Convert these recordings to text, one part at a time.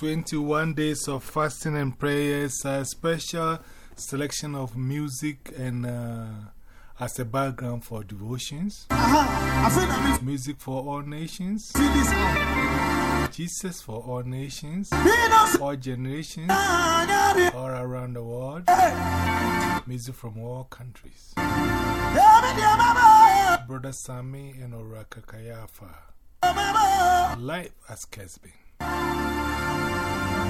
post 21 days of fasting and prayers, a special selection of music and uh, as a background for devotions. Music for all nations. Jesus for all nations, all generations, all around the world. Music from all countries. Brother Sammy and Oraka Kayafa. Life as Kesby.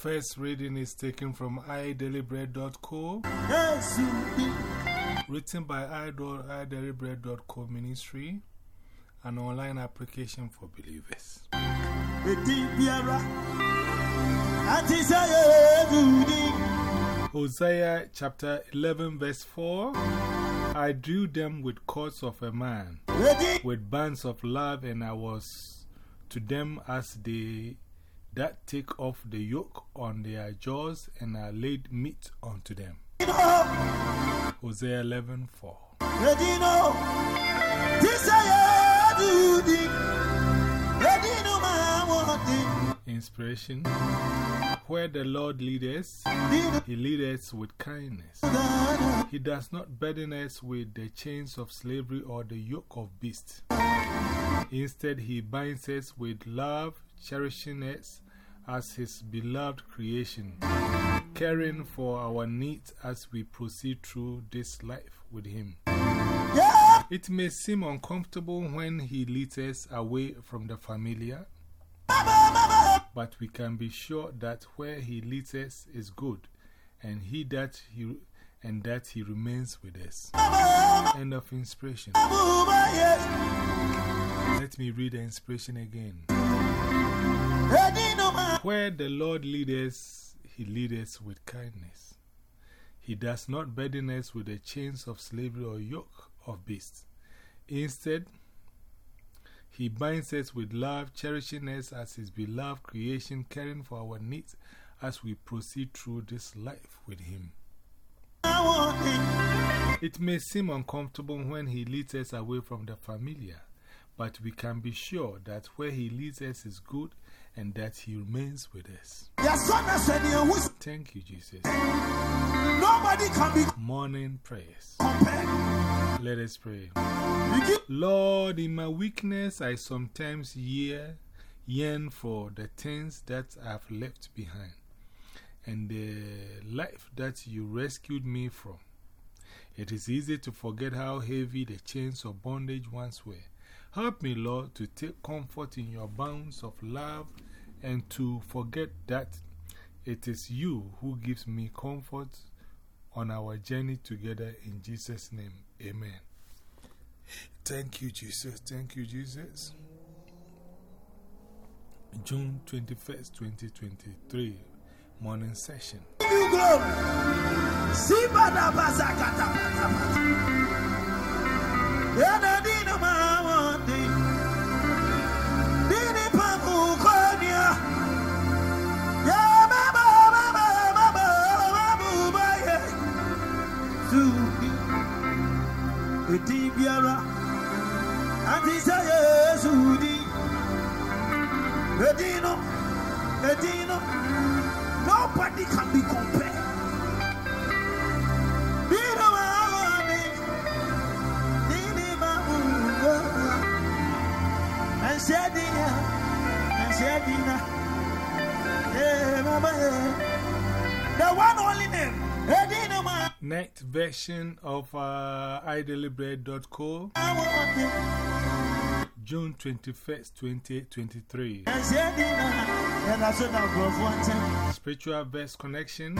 First reading is taken from idailybread.co, written by idailybread.co Ministry, an online application for believers. Hosea chapter 11, verse 4 I drew them with cords of a man, with bands of love, and I was to them as they that take off the yoke on their jaws, and I laid meat unto them. Hosea 11, 4. Eti no. Ti saye dudi. Eti no ma wati. Inspiration Where the Lord leads Dino He leadeth with kindness. He does not burden us with the chains of slavery or the yoke of beasts. Instead, He binds us with love, cherishing us as His beloved creation, caring for our needs as we proceed through this life with Him. Yeah. It may seem uncomfortable when He leads us away from the familiar, but we can be sure that where He leads us is good, and He that He and that He remains with us. End of inspiration. Let me read the inspiration again. Eti no ma. Where the Lord leads us, He leads us with kindness. He does not burden us with the chains of slavery or yoke of beasts. Instead, He binds us with love, cherishing us as His beloved creation, caring for our needs as we proceed through this life with Him. I want it. It may seem uncomfortable when He leads us away from the familiar, but we can be sure that where He leads us is good and that He remains with us. Your son has said here who's Thank you, Jesus. nobody can be Morning prayers. compared. Let us pray. Lord, in my weakness, I sometimes year, yearn for the things that I've left behind and the life that you rescued me from. It is easy to forget how heavy the chains of bondage once were. Help me, Lord, to take comfort in your bounds of love and to forget that it is you who gives me comfort on our journey together. In Jesus' name, amen. Thank you, Jesus. Thank you, Jesus. June 21st, 2023, morning session. din biara ati sɛ yesu din edin nobody can be compared. Biro awoni dina. Eh, eh. The one only name. Night version of uh, idailybread.co, June 21st, 2023. Anshadina, and I said that growth one time. Spiritual verse connection,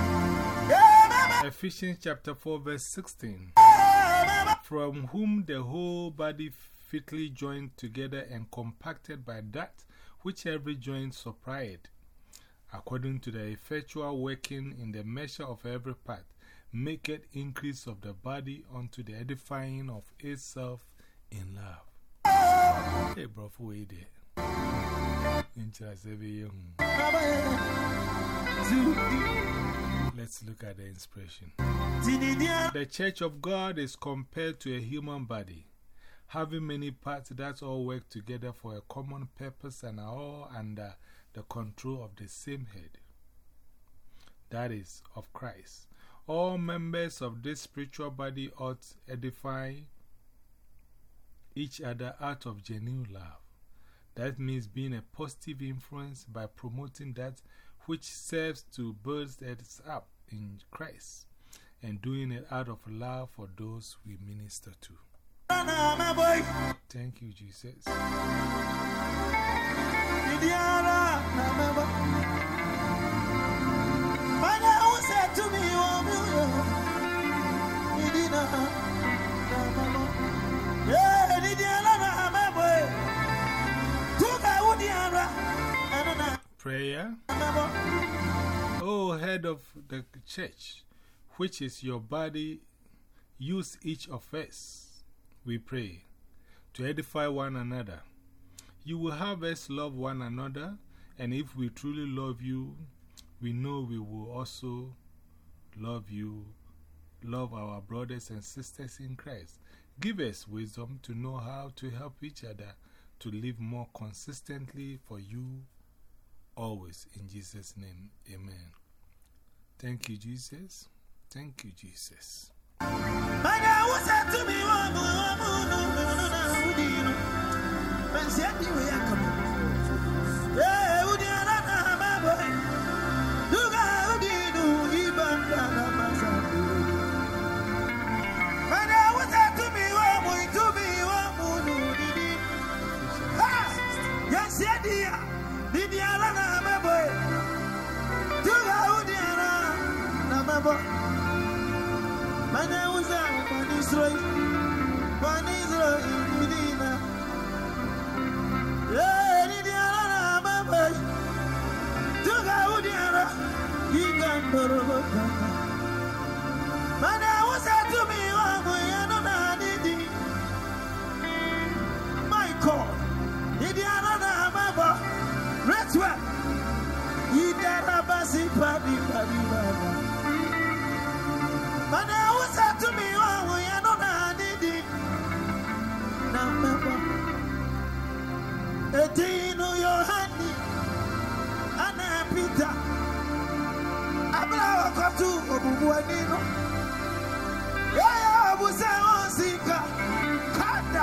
Ephesians chapter 4, verse 16. eh. From whom the whole body fitly joined together and compacted by that which every joint supplied, according to the effectual working in the measure of every part, make it increase of the body unto the edifying of itself in love. Hey, bro, for every young. Let's look at the inspiration. The church of God is compared to a human body, having many parts that all work together for a common purpose and are all under the control of the same head. That is, of Christ. All members of this spiritual body ought to edify each other out of genuine love. That means being a positive influence by promoting that which serves to build us up in Christ and doing it out of love for those we minister to. Thank you, Jesus. Prayer. O head of the church, which is your body, use each of us, we pray, to edify one another. You will have us love one another, and if we truly love you, we know we will also love you, love our brothers and sisters in Christ. Give us wisdom to know how to help each other to live more consistently for you always. In Jesus' name, amen. Thank you, Jesus. Thank you, Jesus.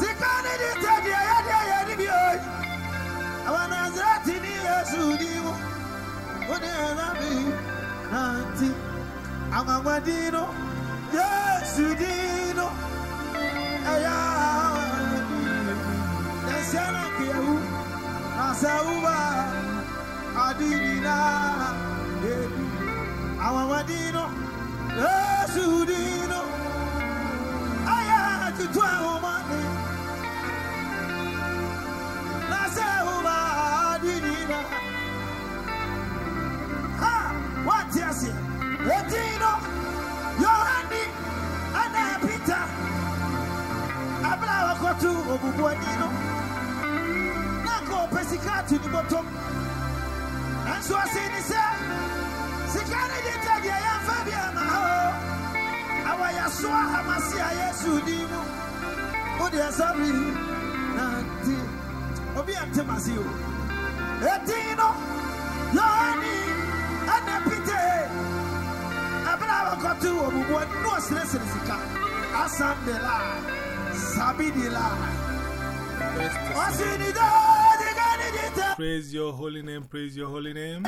Sikani di tedi ya di ya di bi oi Awana azati ni yesu dimu Uni azami Nanti Amamadino Yesu dino Aya Nasiana kiyahu Nasauba Adinina Ebi Amamadino Yesu dino. Aya Tutwa umani Nasauba Regino, Yohani, Anna Peter, Abla Okotu, Obubuanino, Nako Pesicatu, Nibotum, and so I say, Sikana Yeta, Yaya Fabia, Maho, Awayasua, Hamasia, Yesu, Dimu, Udia Sabri, Nanti, Obi Antimazio, Regino. ate wɔ asam de la sabi de la. Praise your holy name, praise your holy name.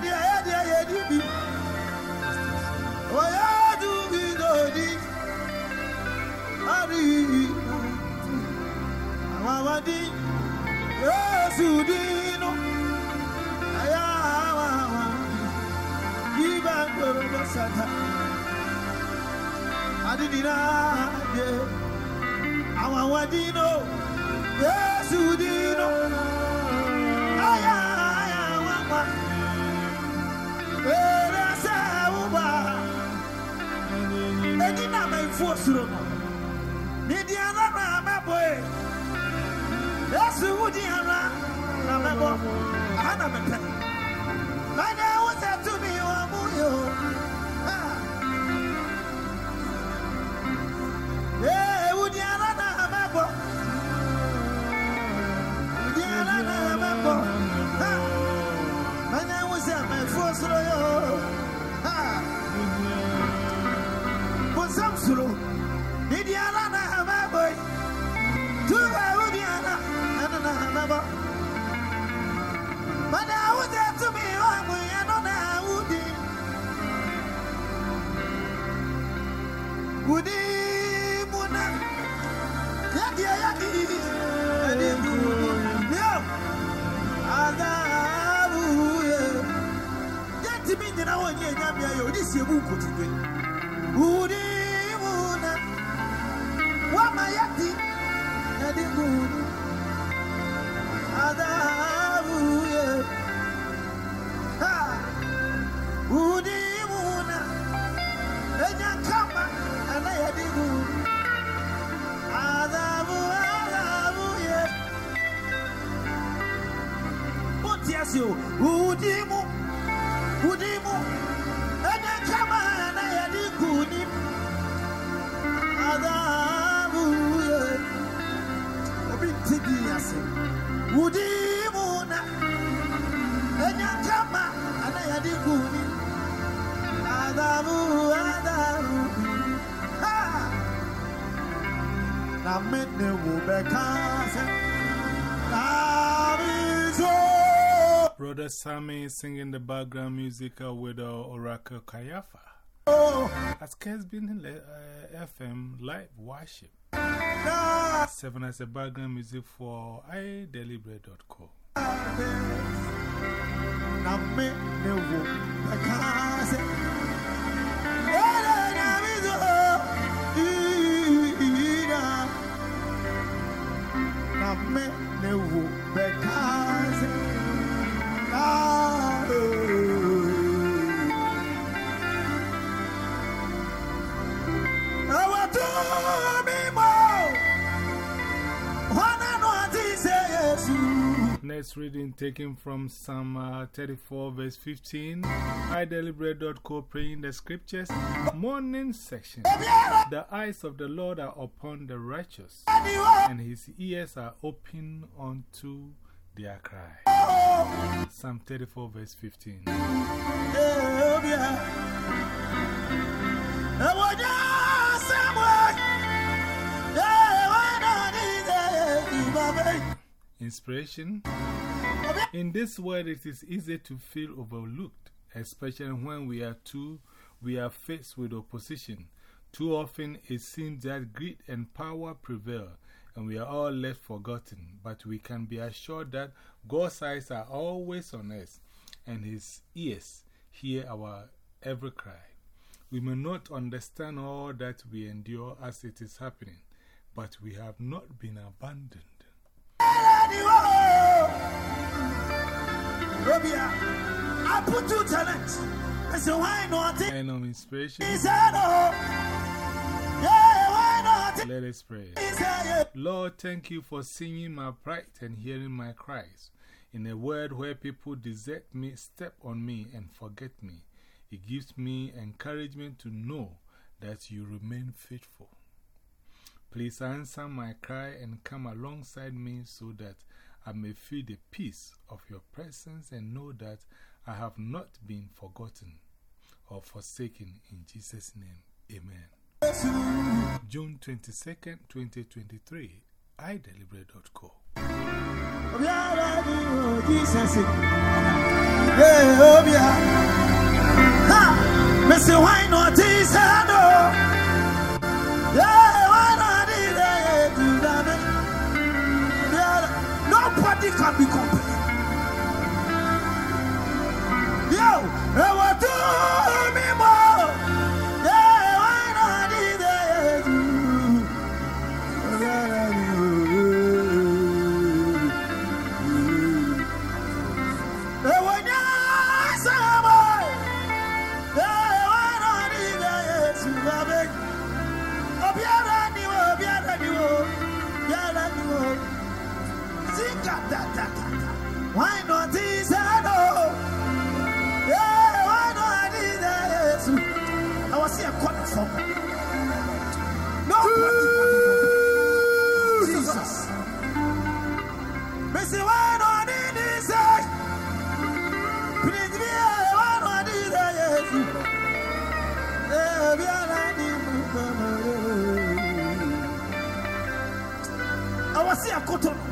adidina ye àwọn àwọn dino yesu dino aya aya wọn pa ere sẹ wúwa edi na ma ifu osoro mọ. Ní di ara na mẹbọ e Jésù wúdi ara na mẹbọ. kudimuna yadi yadi edikunyo adabu ye yati mi nyina wo nye nyamia yo. Ni sebu kutudwe Brother Sammy singing the background music uh, with uh, Oracle Kayafa. Has Kes been uh, FM live worship? Seven as a background music for idailybread.co. na Na mene wo bekase. Ah, Next reading taken from Psalm uh, 34, verse 15. idailybread.co praying the scriptures. Morning section. The eyes of the Lord are upon the righteous, and his ears are open unto their cry. Psalm 34, verse 15. Inspiration. In this world, it is easy to feel overlooked, especially when we are too, we are faced with opposition. Too often, it seems that greed and power prevail, and we are all left forgotten. But we can be assured that God's eyes are always on us, and His ears hear our every cry. We may not understand all that we endure as it is happening, but we have not been abandoned. I put two talents. I said, why not? And of inspiration, said, oh, yeah, why not? let us pray. Lord, thank you for seeing my plight and hearing my cries. In a world where people desert me, step on me, and forget me, it gives me encouragement to know that you remain faithful. Please answer my cry and come alongside me so that I may feel the peace of your presence and know that I have not been forgotten or forsaken. In Jesus' name, amen. June 22nd, 2023, idailybread.co. Missy, why not? Why not is that all? Yeah, why not this? I was here coming from. No, Jesus. Missy, why not this? Please be why not this? Yeah, be I was here, Cotton.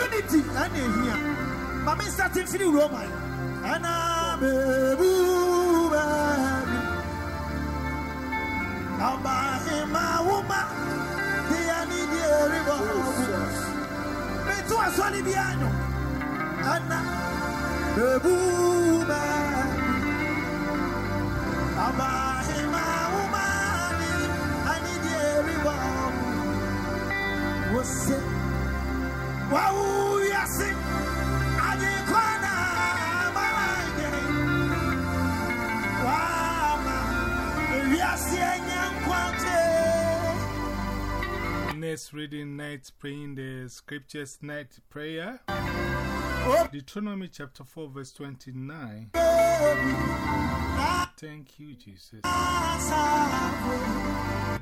unity ɛna ehia maame nsate firi roma ɛna beebu my woman. The woma deɛ ne deɛ ribɔ meto asɔre bi ano ɛna reading night, praying the scriptures night prayer. Deuteronomy chapter 4, verse 29. Thank you, Jesus.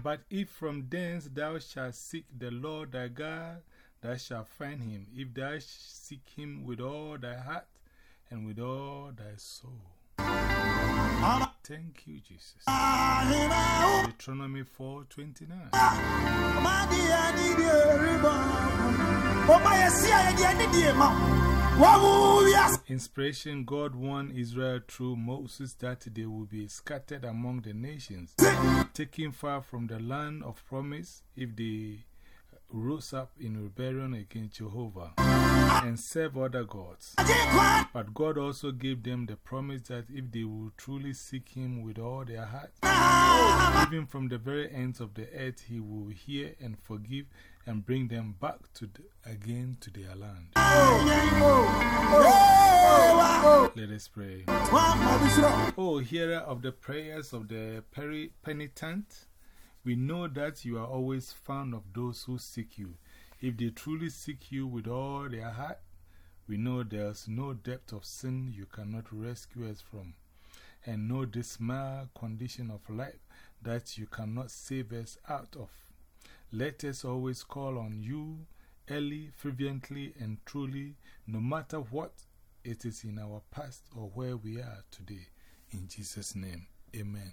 But if from thence thou shalt seek the Lord thy God, thou shalt find him, if thou seek him with all thy heart and with all thy soul. Thank you, Jesus. Deuteronomy 4 29. Inspiration God warned Israel through Moses that they will be scattered among the nations, taken far from the land of promise if they rose up in rebellion against Jehovah and serve other gods. But God also gave them the promise that if they will truly seek Him with all their heart, even from the very ends of the earth, He will hear and forgive and bring them back to the, again to their land. Let us pray. Oh, hearer of the prayers of the penitent, we know that you are always fond of those who seek you. If they truly seek you with all their heart, we know there's no depth of sin you cannot rescue us from, and no dismal condition of life that you cannot save us out of. Let us always call on you early, fervently, and truly, no matter what it is in our past or where we are today. In Jesus' name, Amen.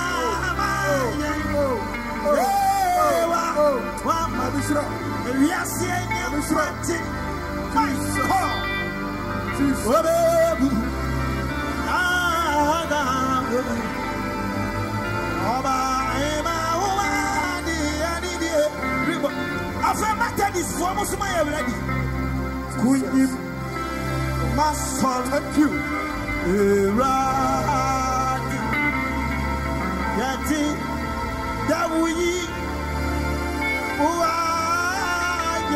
mesro ewiase enye mfate my god obebu aga obu ọba ẹ̀ma ọba ni ẹni bi ribọ afẹ́ mẹ́tẹ́dì fún ọmọ súnmọ́ yẹn rẹ̀ di. kunyim masọ̀rọ̀ piu èrà di yẹn ti dáwọ́ yìí wá.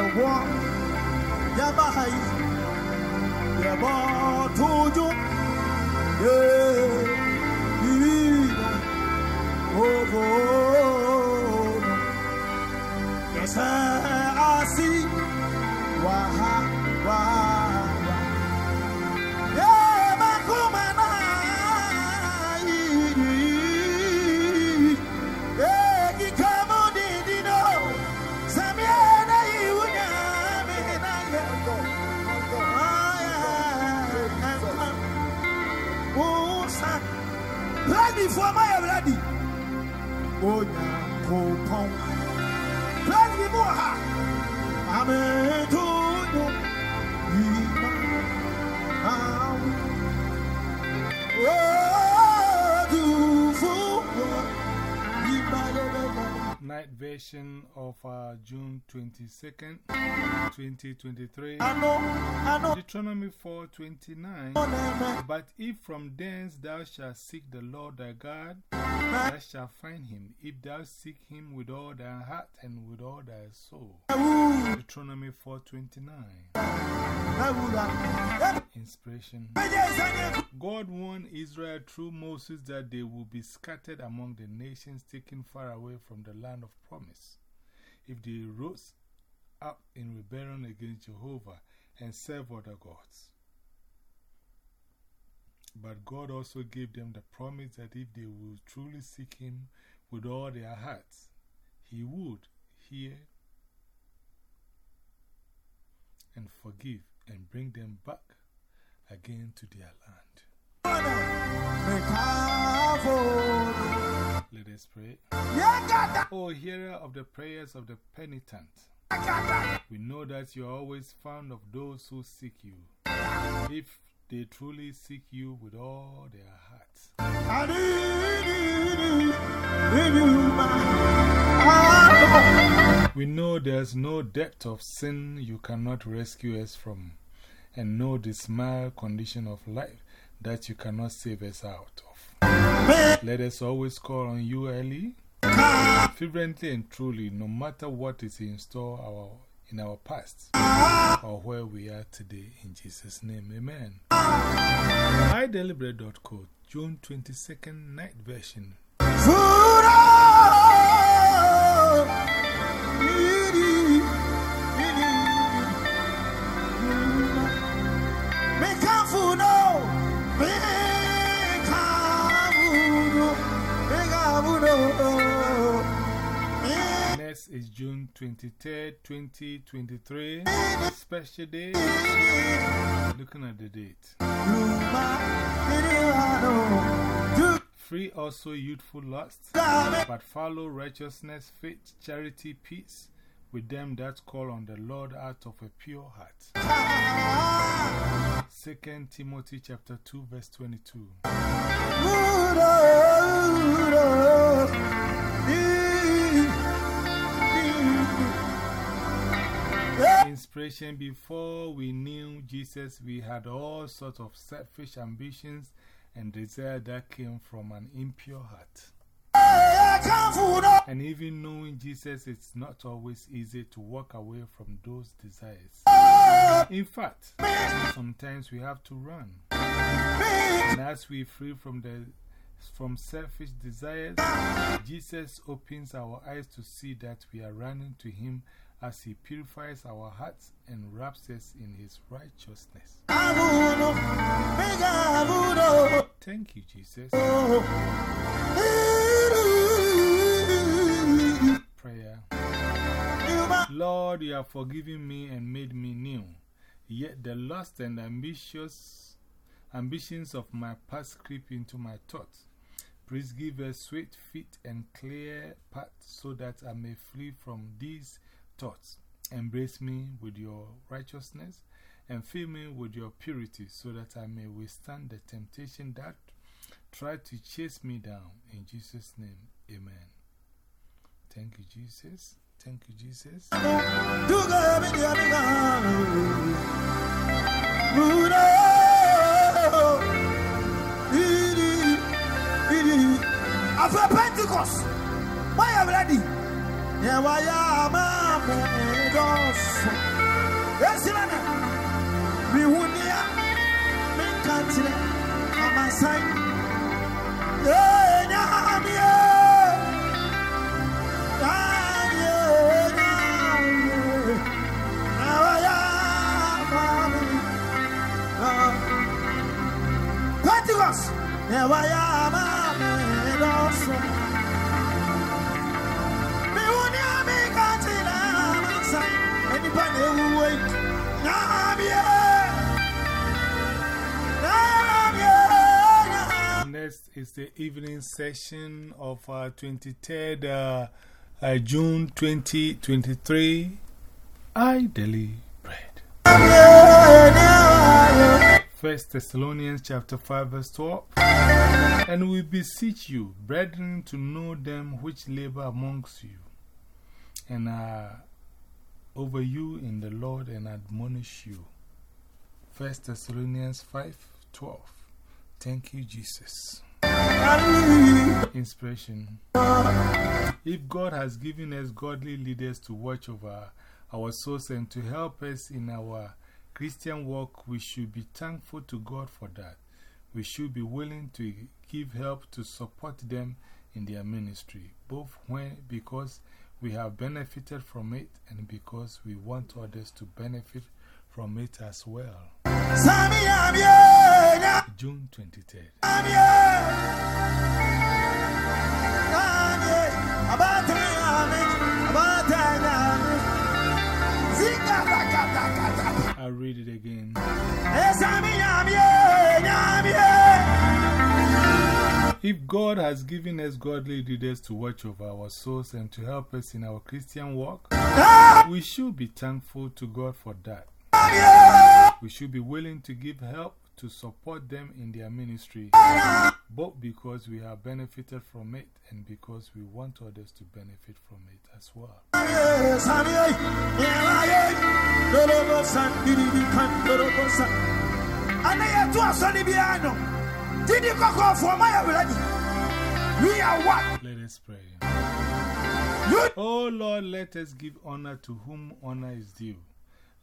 Yawa, Yabahai, Yabo Tuju, Yeah, Oh, oh, Yes, I see. Ready for my ready. Oh, yeah, Pong. Ready her. Amen Night version of uh, June 22nd, 2023. I know, I. Deuteronomy 4:29. But if from thence thou shalt seek the Lord thy God, thou shalt find him, if thou seek him with all thy heart and with all thy soul. Deuteronomy 4:29. Inspiration. God warned Israel through Moses that they will be scattered among the nations taken far away from the land of promise if they rose up in rebellion against Jehovah and serve other gods. But God also gave them the promise that if they would truly seek Him with all their hearts, He would hear and forgive and bring them back again to their land. Let us pray. O hearer of the prayers of the penitent, we know that you are always fond of those who seek you, if they truly seek you with all their hearts. We know there's no depth of sin you cannot rescue us from, and no dismal condition of life that you cannot save us out of. Let us always call on you early, fervently and truly, no matter what is in store our, in our past or where we are today. In Jesus' name, amen. idailybread.co, June 22nd, night version. June 23rd, 2023. Special day. Looking at the date. Free also youthful lust, but follow righteousness, faith, charity, peace with them that call on the Lord out of a pure heart. 2 Timothy chapter 2 verse 22. Inspiration Before we knew Jesus, we had all sorts of selfish ambitions and desire that came from an impure heart. And even knowing Jesus, it's not always easy to walk away from those desires. In fact, sometimes we have to run. And as we free from, the, from selfish desires, Jesus opens our eyes to see that we are running to Him as He purifies our hearts and wraps us in His righteousness. Thank you, Jesus. Prayer. Lord, you have forgiven me and made me new. Yet the lust and ambitious ambitions of my past creep into my thoughts. Please give us sweet feet and clear path so that I may flee from these thoughts. Embrace me with your righteousness and fill me with your purity so that I may withstand the temptation that try to chase me down. In Jesus' name, amen. Thank you, Jesus. Thank you, Jesus. Pentecost, ready? Yeah, why am I? Yes, we would near me country. I'm a sign. Yeah, yeah, yeah. Yeah, yeah, yeah. Now I am, uh, Next is the evening session of uh, 23rd uh, uh, June 2023. I daily bread. First Thessalonians chapter 5 verse 12. And we beseech you, brethren, to know them which labor amongst you and are over you in the Lord and admonish you. First Thessalonians 5 12. Thank you, Jesus. Inspiration. If God has given us godly leaders to watch over our souls and to help us in our Christian walk, we should be thankful to God for that. We should be willing to give help to support them in their ministry, both when, because we have benefited from it and because we want others to benefit from it as well. June 23rd. I'll read it again. If God has given us godly leaders to watch over our souls and to help us in our Christian walk, we should be thankful to God for that. We should be willing to give help to support them in their ministry, both because we have benefited from it and because we want others to benefit from it as well. We are what? Let us pray. Oh Lord, let us give honor to whom honor is due.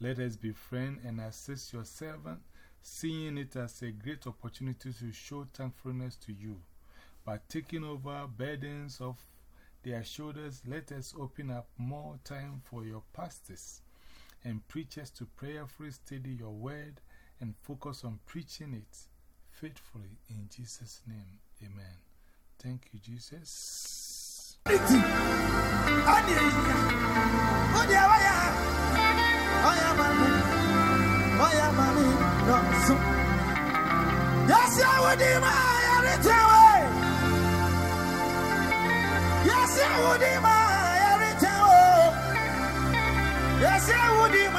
Let us befriend and assist your servant, seeing it as a great opportunity to show thankfulness to you. By taking over burdens of their shoulders, let us open up more time for your pastors and preachers to prayerfully study your word and focus on preaching it faithfully. In Jesus' name, amen. Thank you, Jesus. Yes, I would do my. Yes, I would do my. Yes, I would do my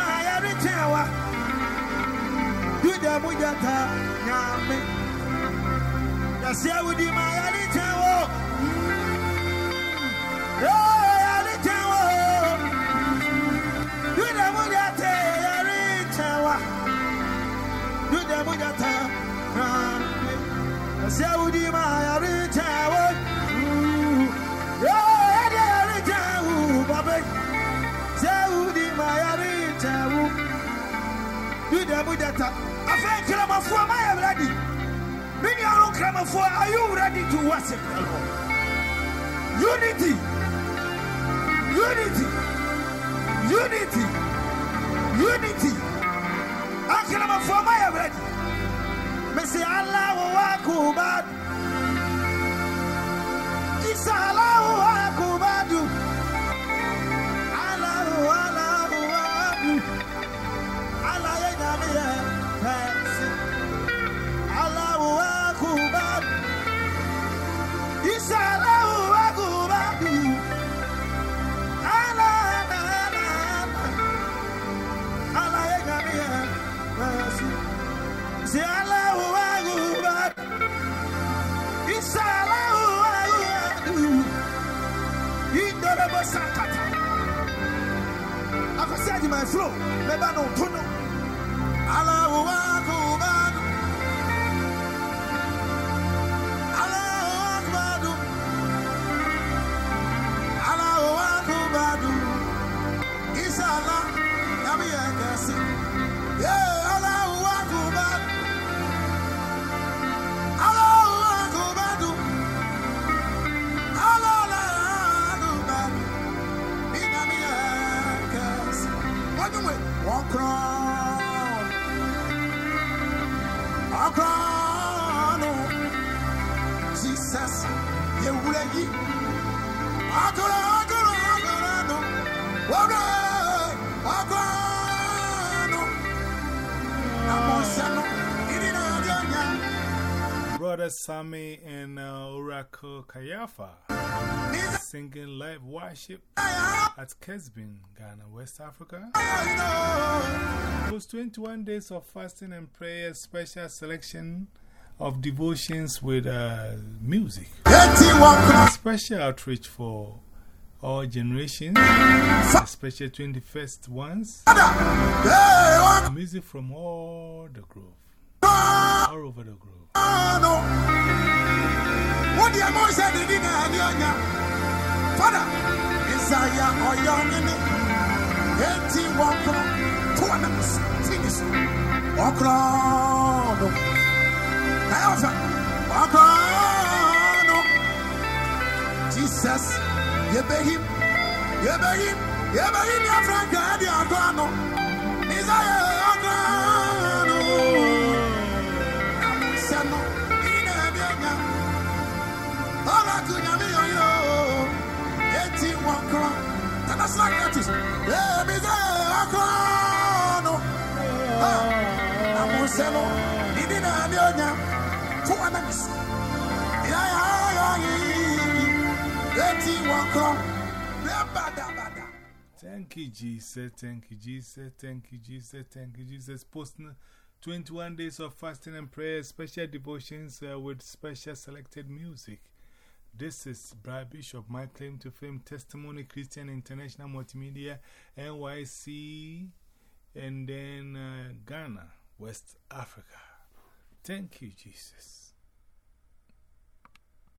Do the Mujata, Yami. Yes, I would do my everything. Yeah, everything. Do the Mujata, everything. Do the Mujata. Saudi my return. Yeah, yeah, return, Bobby. Saudi my return. Do the Budata. I think Krama for my ready. Krama for. Are you ready to worship the Lord? Unity. Unity. Unity. Unity. I Krama for my ready. Messi Allahu Akbar. Isa Allahu What do we? Walk on. Walk on. Jesus, you on Sano. It is not Brother Sammy and uh, Oracle Kayafa singing live worship at Kesbin, Ghana, West Africa. It was 21 days of fasting and prayer, special selection of devotions with uh, music. Special outreach for all generations, especially 21st ones. Music from all the grove, all over the grove. What the amount said he didn't have Father, Isaiah or in it. Eighty one a finish. I offer one. Jesus, you beg him, you beg him, you beg him, your friend, God, your crown. Isaiah, No. Nidi na anamis. Ya ya ya. Eti. Thank you, Jesus. Thank you, Jesus. Thank you, Jesus. Thank you, Jesus. Posting 21 days of fasting and prayer, special devotions uh, with special selected music. This is Brad Bishop, my claim to fame, Testimony Christian International Multimedia, NYC, and then uh, Ghana, West Africa. Thank you, Jesus.